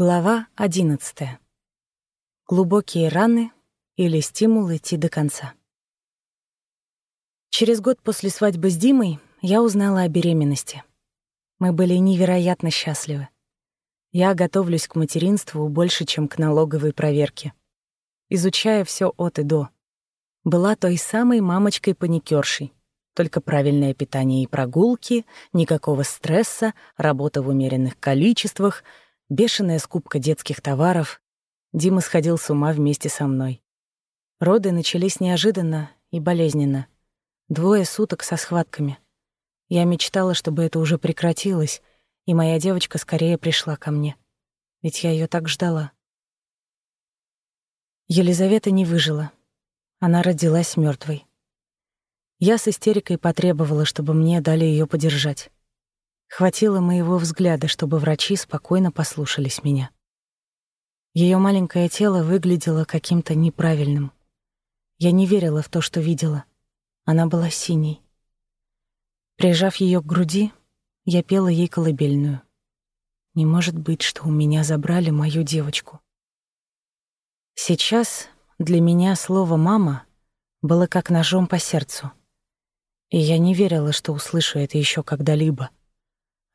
Глава одиннадцатая. Глубокие раны или стимул идти до конца. Через год после свадьбы с Димой я узнала о беременности. Мы были невероятно счастливы. Я готовлюсь к материнству больше, чем к налоговой проверке. Изучая все от и до. Была той самой мамочкой-паникершей. Только правильное питание и прогулки, никакого стресса, работа в умеренных количествах — бешеная скупка детских товаров. Дима сходил с ума вместе со мной. Роды начались неожиданно и болезненно. Двое суток со схватками. Я мечтала, чтобы это уже прекратилось, и моя девочка скорее пришла ко мне. Ведь я ее так ждала. Елизавета не выжила. Она родилась мертвой. Я с истерикой потребовала, чтобы мне дали ее подержать. Хватило моего взгляда, чтобы врачи спокойно послушались меня. Ее маленькое тело выглядело каким-то неправильным. Я не верила в то, что видела. Она была синей. Прижав ее к груди, я пела ей колыбельную. Не может быть, что у меня забрали мою девочку. Сейчас для меня слово «мама» было как ножом по сердцу. И я не верила, что услышу это еще когда-либо.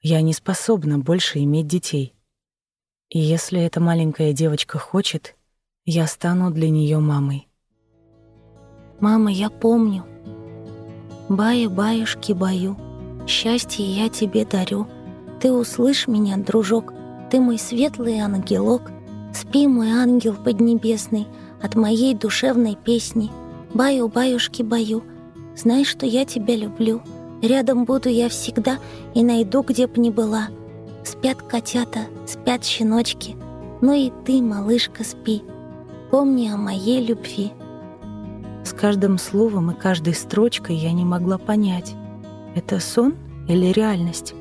Я не способна больше иметь детей. И если эта маленькая девочка хочет, я стану для нее мамой. Мама, я помню. Баю-баюшки баю, счастье я тебе дарю. Ты услышь меня, дружок, ты мой светлый ангелок. Спи, мой ангел поднебесный, от моей душевной песни. Баю-баюшки баю, знай, что я тебя люблю. Рядом буду я всегда и найду, где б ни была. Спят котята, спят щеночки. Ну и ты, малышка, спи. Помни о моей любви. С каждым словом и каждой строчкой я не могла понять, это сон или реальность.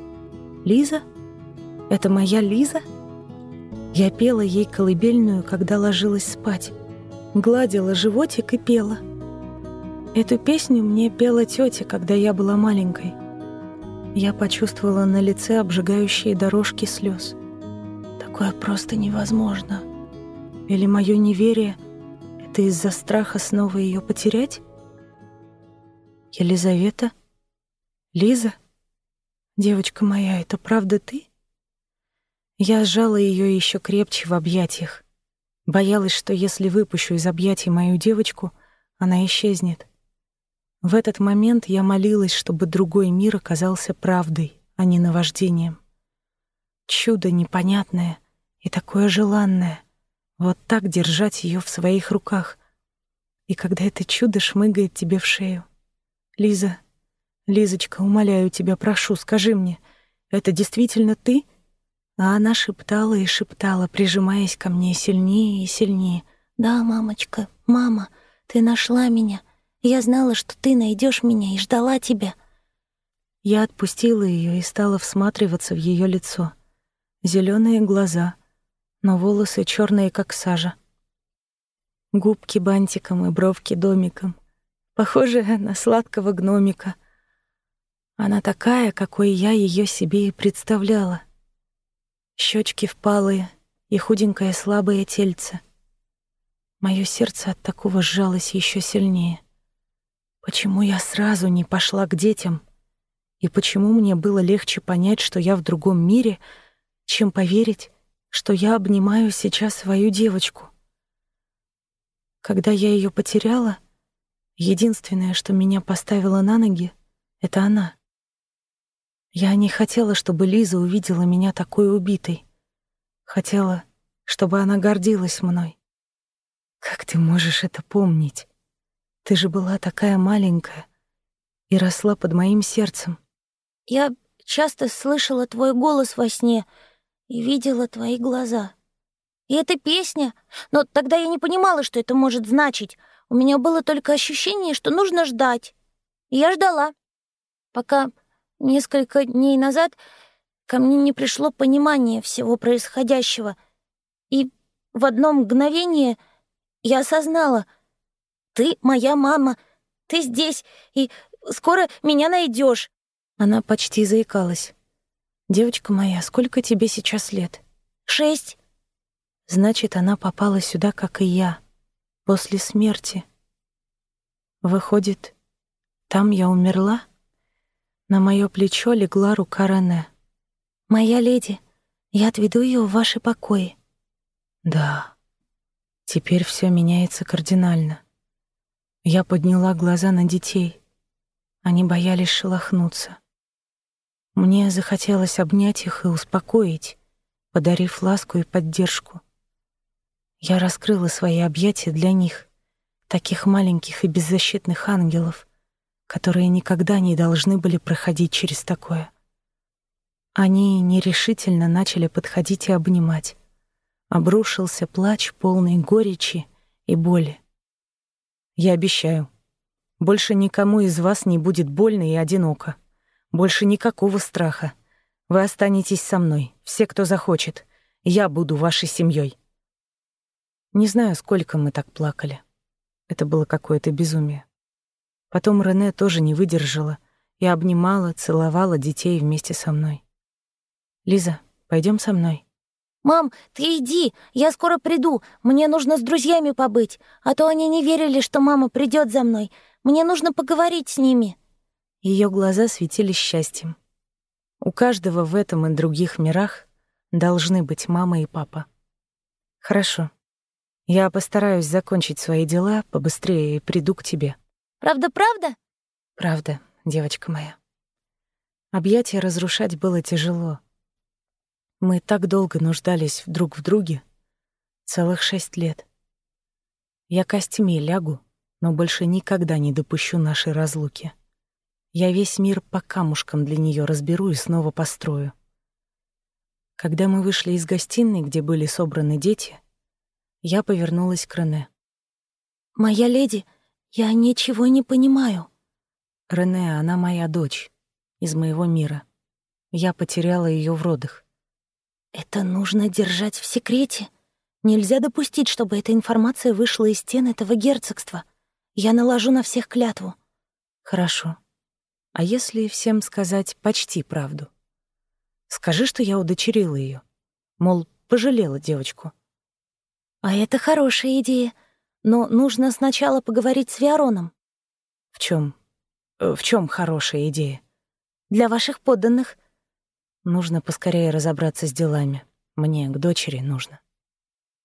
Лиза? Это моя Лиза? Я пела ей колыбельную, когда ложилась спать. Гладила животик и пела — Эту песню мне пела тетя, когда я была маленькой. Я почувствовала на лице обжигающие дорожки слез. Такое просто невозможно. Или мое неверие — это из-за страха снова ее потерять? Елизавета? Лиза? Девочка моя, это правда ты? Я сжала ее еще крепче в объятиях. Боялась, что если выпущу из объятий мою девочку, она исчезнет. В этот момент я молилась, чтобы другой мир оказался правдой, а не наваждением. Чудо непонятное и такое желанное. Вот так держать ее в своих руках. И когда это чудо шмыгает тебе в шею. Лиза, Лизочка, умоляю тебя, прошу, скажи мне, это действительно ты? А она шептала и шептала, прижимаясь ко мне сильнее и сильнее. «Да, мамочка, мама, ты нашла меня. Я знала, что ты найдешь меня и ждала тебя». Я отпустила ее и стала всматриваться в ее лицо. Зеленые глаза, но волосы черные, как сажа. Губки бантиком и бровки домиком, похожая на сладкого гномика. Она такая, какой я ее себе и представляла. Щечки впалые и худенькое слабое тельце. Мое сердце от такого сжалось еще сильнее. Почему я сразу не пошла к детям? И почему мне было легче понять, что я в другом мире, чем поверить, что я обнимаю сейчас свою девочку? Когда я ее потеряла, единственное, что меня поставило на ноги, это она. Я не хотела, чтобы Лиза увидела меня такой убитой. Хотела, чтобы она гордилась мной. Как ты можешь это помнить? Ты же была такая маленькая и росла под моим сердцем. Я часто слышала твой голос во сне и видела твои глаза. И эта песня, но тогда я не понимала, что это может значить. У меня было только ощущение, что нужно ждать. И я ждала, пока несколько дней назад ко мне не пришло понимание всего происходящего. И в одно мгновение я осознала — ты моя мама. Ты здесь, и скоро меня найдешь. Она почти заикалась. «Девочка моя, сколько тебе сейчас лет?» «Шесть. Значит, она попала сюда, как и я, после смерти. Выходит, там я умерла? На мое плечо легла рука Рене. «Моя леди, я отведу ее в ваши покои». Да, теперь все меняется кардинально. Я подняла глаза на детей. Они боялись шелохнуться. Мне захотелось обнять их и успокоить, подарив ласку и поддержку. Я раскрыла свои объятия для них, таких маленьких и беззащитных ангелов, которые никогда не должны были проходить через такое. Они нерешительно начали подходить и обнимать. Обрушился плач, полный горечи и боли. Я обещаю, больше никому из вас не будет больно и одиноко. Больше никакого страха. Вы останетесь со мной, все, кто захочет. Я буду вашей семьей. Не знаю, сколько мы так плакали. Это было какое-то безумие. Потом Рене тоже не выдержала и обнимала, целовала детей вместе со мной. «Лиза, пойдем со мной». «Мам, ты иди, я скоро приду. Мне нужно с друзьями побыть, а то они не верили, что мама придет за мной. Мне нужно поговорить с ними». Ее глаза светились счастьем. У каждого в этом и других мирах должны быть мама и папа. Хорошо. Я постараюсь закончить свои дела побыстрее и приду к тебе. Правда-правда? Правда, девочка моя. Объятия разрушать было тяжело. Мы так долго нуждались друг в друге. Целых шесть лет. Я костями лягу, но больше никогда не допущу нашей разлуки. Я весь мир по камушкам для нее разберу и снова построю. Когда мы вышли из гостиной, где были собраны дети, я повернулась к Рене. «Моя леди, я ничего не понимаю». «Рене, она моя дочь, из моего мира. Я потеряла ее в родах. Это нужно держать в секрете. Нельзя допустить, чтобы эта информация вышла из стен этого герцогства. Я наложу на всех клятву. Хорошо. А если всем сказать почти правду? Скажи, что я удочерила ее, Мол, пожалела девочку. А это хорошая идея. Но нужно сначала поговорить с Виароном. В чем? Э, в чем хорошая идея? Для ваших подданных Нужно поскорее разобраться с делами. Мне к дочери нужно.